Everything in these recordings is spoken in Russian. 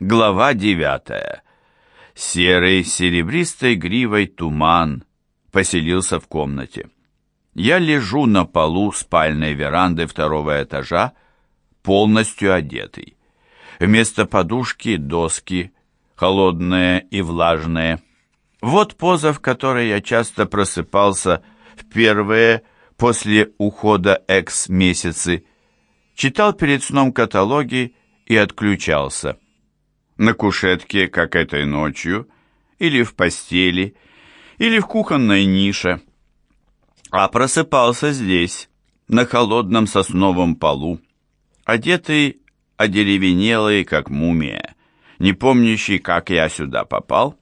Глава девятая. Серый серебристой гривой туман поселился в комнате. Я лежу на полу спальной веранды второго этажа, полностью одетый. Вместо подушки доски, холодные и влажные. Вот поза, в которой я часто просыпался в первые после ухода экс-месяцы, читал перед сном каталоги и отключался. На кушетке, как этой ночью, или в постели, или в кухонной нише – а просыпался здесь, на холодном сосновом полу, одетый, одеревенелый, как мумия, не помнящий, как я сюда попал.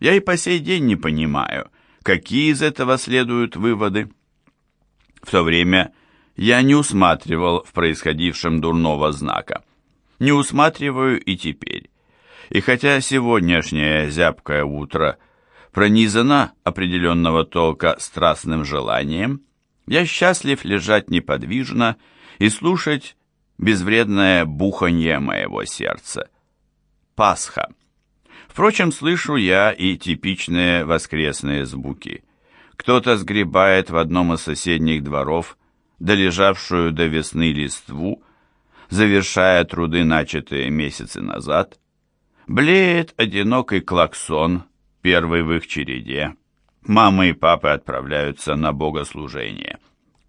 Я и по сей день не понимаю, какие из этого следуют выводы. В то время я не усматривал в происходившем дурного знака. Не усматриваю и теперь. И хотя сегодняшнее зябкое утро – пронизана определенного толка страстным желанием, я счастлив лежать неподвижно и слушать безвредное буханье моего сердца. Пасха. Впрочем, слышу я и типичные воскресные звуки. Кто-то сгребает в одном из соседних дворов долежавшую до весны листву, завершая труды, начатые месяцы назад. Блеет одинокий клаксон первый в их череде. Мамы и папы отправляются на богослужение.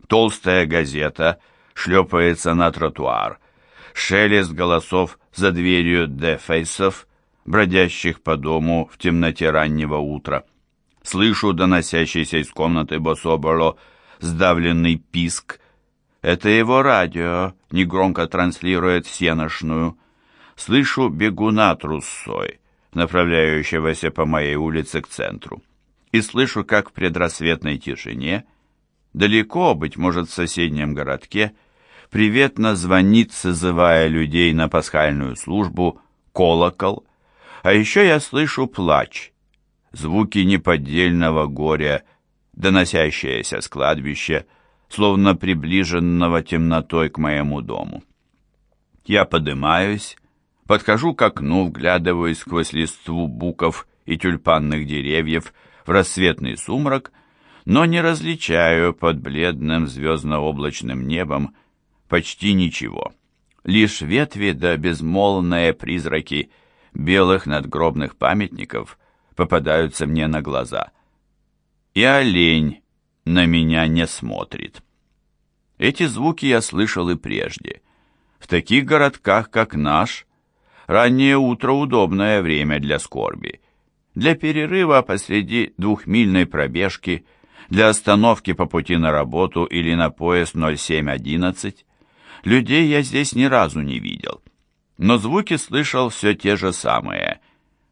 Толстая газета шлепается на тротуар. Шелест голосов за дверью дефейсов, бродящих по дому в темноте раннего утра. Слышу доносящийся из комнаты Бособоло сдавленный писк. Это его радио негромко транслирует сеношную. Слышу бегуна трусой направляющегося по моей улице к центру, и слышу, как в предрассветной тишине, далеко, быть может, в соседнем городке, приветно звонит, созывая людей на пасхальную службу, колокол, а еще я слышу плач, звуки неподдельного горя, доносящиеся с кладбища, словно приближенного темнотой к моему дому. Я поднимаюсь Подхожу к окну, вглядываюсь сквозь листву буков и тюльпанных деревьев в рассветный сумрак, но не различаю под бледным звездно-облачным небом почти ничего. Лишь ветви да безмолвные призраки белых надгробных памятников попадаются мне на глаза. И олень на меня не смотрит. Эти звуки я слышал и прежде. В таких городках, как наш, Раннее утро – удобное время для скорби. Для перерыва посреди двухмильной пробежки, для остановки по пути на работу или на поезд 0711. Людей я здесь ни разу не видел. Но звуки слышал все те же самые.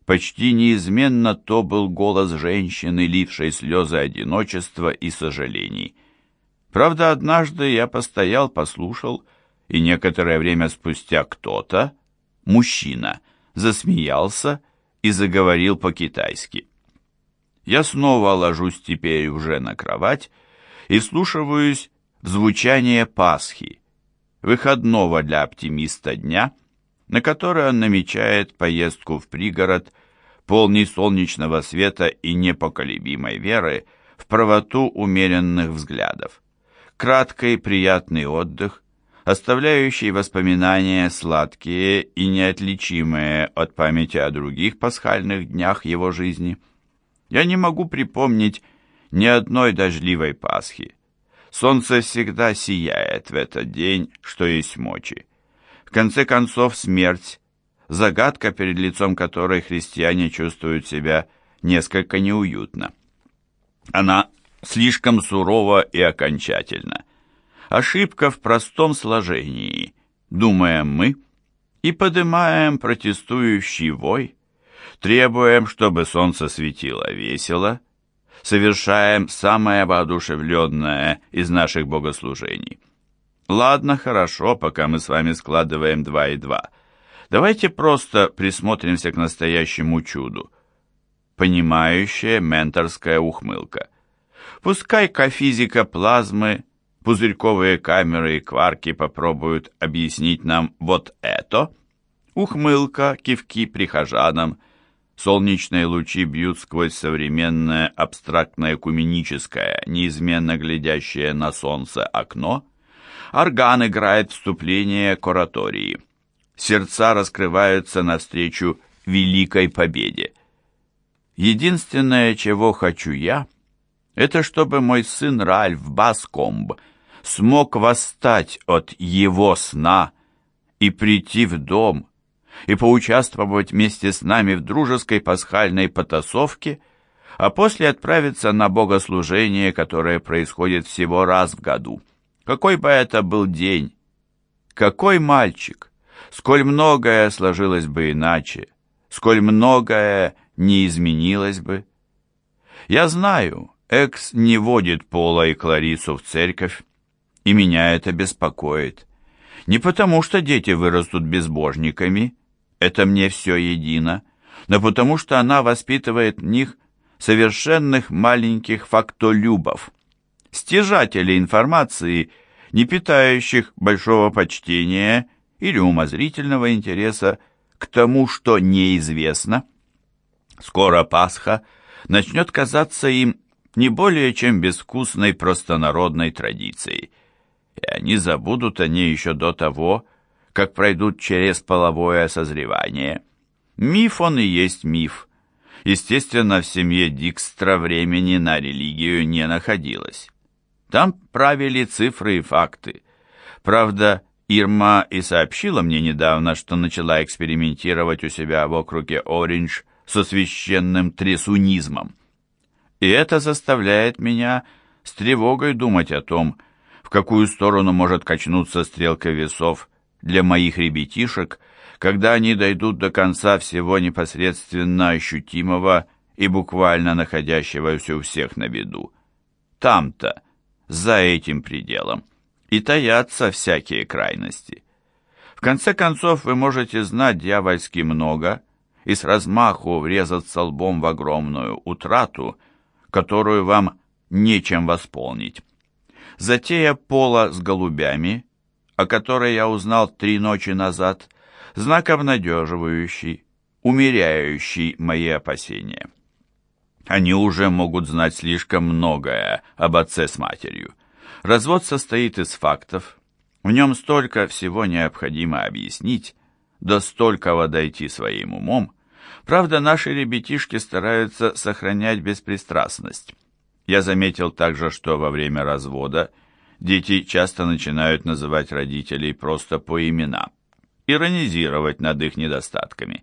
Почти неизменно то был голос женщины, лившей слезы одиночества и сожалений. Правда, однажды я постоял, послушал, и некоторое время спустя кто-то, мужчина, засмеялся и заговорил по-китайски. Я снова ложусь теперь уже на кровать и слушаюсь в звучание Пасхи, выходного для оптимиста дня, на который он намечает поездку в пригород, полный солнечного света и непоколебимой веры в правоту умеренных взглядов. Краткий приятный отдых, оставляющий воспоминания сладкие и неотличимые от памяти о других пасхальных днях его жизни. Я не могу припомнить ни одной дождливой Пасхи. Солнце всегда сияет в этот день, что есть мочи. В конце концов, смерть – загадка, перед лицом которой христиане чувствуют себя несколько неуютно. Она слишком сурова и окончательна – Ошибка в простом сложении, думаем мы, и поднимаем протестующий вой, требуем, чтобы солнце светило весело, совершаем самое воодушевленное из наших богослужений. Ладно, хорошо, пока мы с вами складываем два и два. Давайте просто присмотримся к настоящему чуду. Понимающая менторская ухмылка. Пускай-ка физика плазмы пузырьковые камеры и кварки попробуют объяснить нам вот это, Ухмылка, кивки прихожанам, солнечные лучи бьют сквозь современное абстрактное куменическое, неизменно глядящее на солнце окно. Орган играет вступление к оратории. Сердца раскрываются навстречу великой победе. Единственное, чего хочу я, это чтобы мой сын Ральф Баскомб смог восстать от его сна и прийти в дом, и поучаствовать вместе с нами в дружеской пасхальной потасовке, а после отправиться на богослужение, которое происходит всего раз в году. Какой бы это был день! Какой мальчик! Сколь многое сложилось бы иначе, сколь многое не изменилось бы. Я знаю, Экс не водит Пола и Кларису в церковь, и меня это беспокоит. Не потому, что дети вырастут безбожниками, это мне все едино, но потому что она воспитывает в них совершенных маленьких фактолюбов, стяжателей информации, не питающих большого почтения или умозрительного интереса к тому, что неизвестно. Скоро Пасха начнет казаться им не более чем безвкусной простонародной традицией, и они забудут о ней еще до того, как пройдут через половое созревание. Миф он и есть миф. Естественно, в семье Дикстра времени на религию не находилось. Там правили цифры и факты. Правда, Ирма и сообщила мне недавно, что начала экспериментировать у себя в округе Ориндж со священным трясунизмом. И это заставляет меня с тревогой думать о том, в какую сторону может качнуться стрелка весов для моих ребятишек, когда они дойдут до конца всего непосредственно ощутимого и буквально находящегося у всех на виду. Там-то, за этим пределом, и таятся всякие крайности. В конце концов, вы можете знать дьявольски много и с размаху врезаться лбом в огромную утрату, которую вам нечем восполнить. Затея пола с голубями о которой я узнал три ночи назад, знак обнадеживающий, умеряющий мои опасения. Они уже могут знать слишком многое об отце с матерью. Развод состоит из фактов. В нем столько всего необходимо объяснить, до столького дойти своим умом. Правда, наши ребятишки стараются сохранять беспристрастность. Я заметил также, что во время развода – Дети часто начинают называть родителей просто по именам, иронизировать над их недостатками.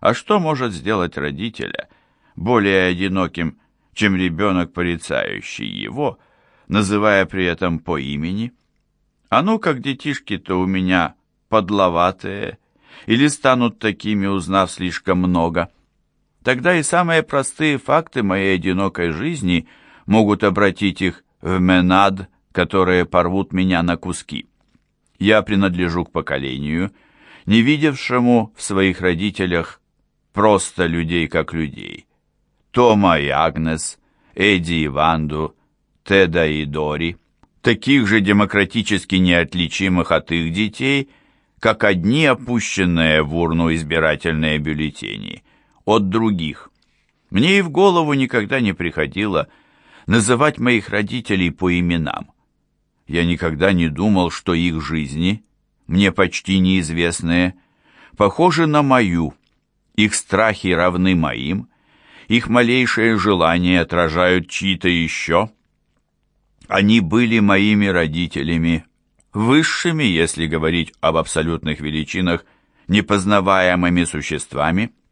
А что может сделать родителя более одиноким, чем ребенок, порицающий его, называя при этом по имени? А ну, как детишки-то у меня подловатые, или станут такими, узнав слишком много. Тогда и самые простые факты моей одинокой жизни могут обратить их в менад которые порвут меня на куски. Я принадлежу к поколению, не видевшему в своих родителях просто людей как людей. Тома и Агнес, Эдди и Ванду, Теда и Дори, таких же демократически неотличимых от их детей, как одни опущенные в урну избирательные бюллетени, от других. Мне и в голову никогда не приходило называть моих родителей по именам. Я никогда не думал, что их жизни, мне почти неизвестные, похожи на мою, их страхи равны моим, их малейшие желания отражают чьи-то еще. Они были моими родителями, высшими, если говорить об абсолютных величинах, непознаваемыми существами –